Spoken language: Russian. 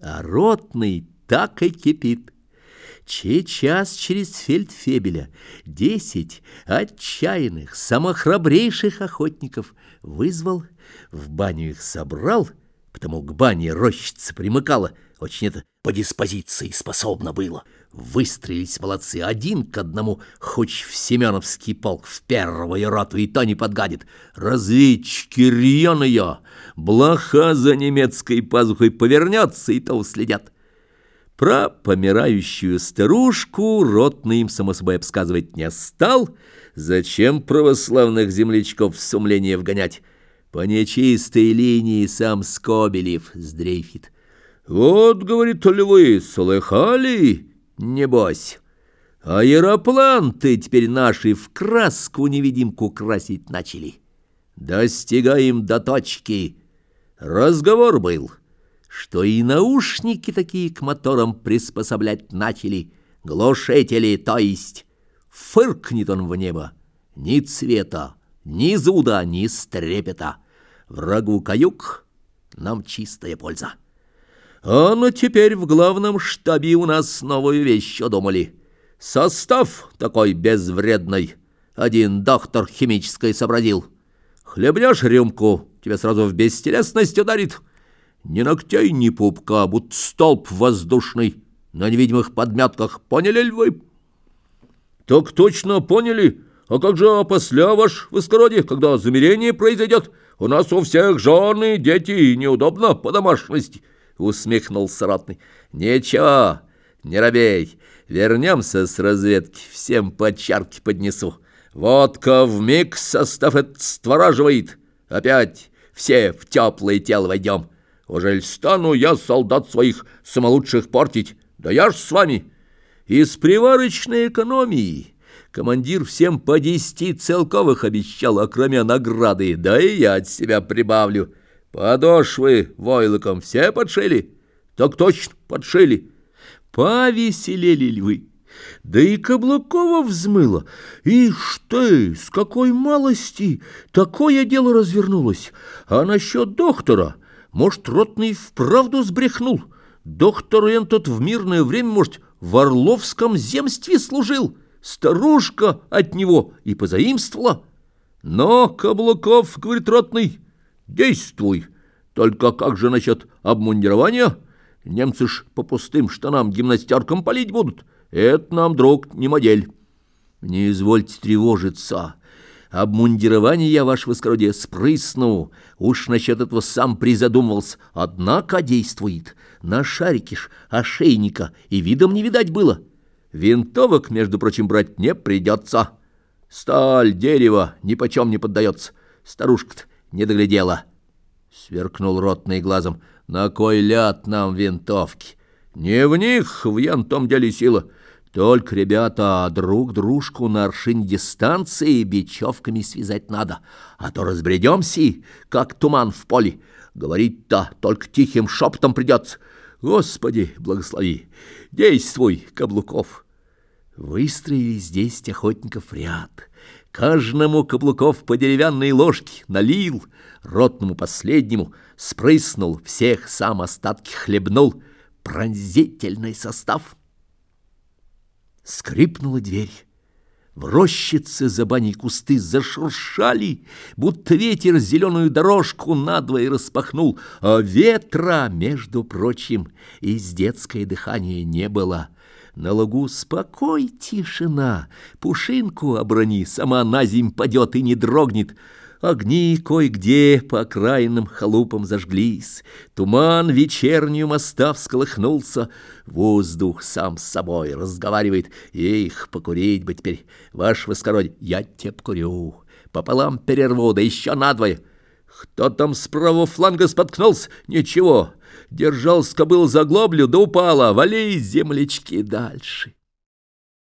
А ротный так и кипит. Сейчас через фельдфебеля десять отчаянных, самохрабрейших охотников вызвал, в баню их собрал, потому к бане рощица примыкала, очень это по диспозиции способно было. Выстрелились молодцы один к одному, хоть в Семеновский полк в первую роту и то не подгадит. Разведчики рьяные, блоха за немецкой пазухой повернется и то уследят. Про помирающую старушку ротный им, само собой, обсказывать не стал. Зачем православных землячков в сумление вгонять? По нечистой линии сам Скобелев сдрейфит. «Вот, — говорит, — львы, слыхали? Небось. Аэроплан-то теперь наши в краску-невидимку красить начали. Достигаем до точки. Разговор был» что и наушники такие к моторам приспособлять начали, глушители, то есть. Фыркнет он в небо, ни цвета, ни зуда, ни стрепета. Врагу каюк, нам чистая польза. А ну теперь в главном штабе у нас новую вещь думали. Состав такой безвредный. Один доктор химической сообразил. Хлебнешь рюмку, тебе сразу в бестелесность ударит — ни ногтей, ни пупка, будто столб воздушный на невидимых подметках. Поняли ли вы? Так точно поняли. А как же после ваш воскородие, когда замерение произойдет? У нас у всех жены, дети, неудобно по домашности. Усмехнулся ратный. Ничего, не робей. Вернемся с разведки, всем по чарке поднесу. Водка в миг состав этот створаживает. Опять все в теплое тело войдем. Ужель стану я солдат своих самолучших портить? Да я ж с вами. Из приварочной экономии командир всем по десяти целковых обещал, окромя награды, да и я от себя прибавлю. Подошвы войлоком все подшили? Так точно, подшили. Повеселели ли вы? Да и Каблукова взмыло. Ишь ты, с какой малости такое дело развернулось. А насчет доктора... Может, ротный вправду сбрехнул? Доктор этот в мирное время, может, в Орловском земстве служил? Старушка от него и позаимствовала. Но, Каблуков, говорит ротный, действуй. Только как же насчет обмундирования? Немцы ж по пустым штанам гимнастеркам палить будут. Это нам, друг, не модель. Не извольте тревожиться. Обмундирование я, ваше воскородие, спрысну. Уж насчет этого сам призадумывался. Однако действует. На шарике ж ошейника и видом не видать было. Винтовок, между прочим, брать не придется. Сталь, дерево, ни почем не поддается. Старушка-то не доглядела. Сверкнул ротный глазом. На кой ляд нам винтовки? Не в них, в ян том деле сила. Только, ребята, друг дружку на аршин дистанции бечевками связать надо, а то разбредемся, как туман в поле. Говорить-то только тихим шепотом придется. Господи, благослови, действуй, Каблуков. Выстроились десять охотников ряд. Каждому Каблуков по деревянной ложке налил, ротному последнему спрыснул, всех сам остатки хлебнул. Пронзительный состав — Скрипнула дверь. В рощице за баней кусты зашуршали, будто ветер зеленую дорожку надвое распахнул, а ветра, между прочим, из детское дыхание не было. На лугу спокой, тишина, пушинку оброни, сама на земь падет и не дрогнет, Огни кое-где по окраинным халупам зажглись, Туман вечернюю моста всколыхнулся, Воздух сам с собой разговаривает, Их, покурить бы теперь, ваш воскородь, я те покурю, Пополам перерву, да еще надвое. Кто там с правого фланга споткнулся? Ничего, держал скобыл за глоблю, да упала, вали землячки дальше.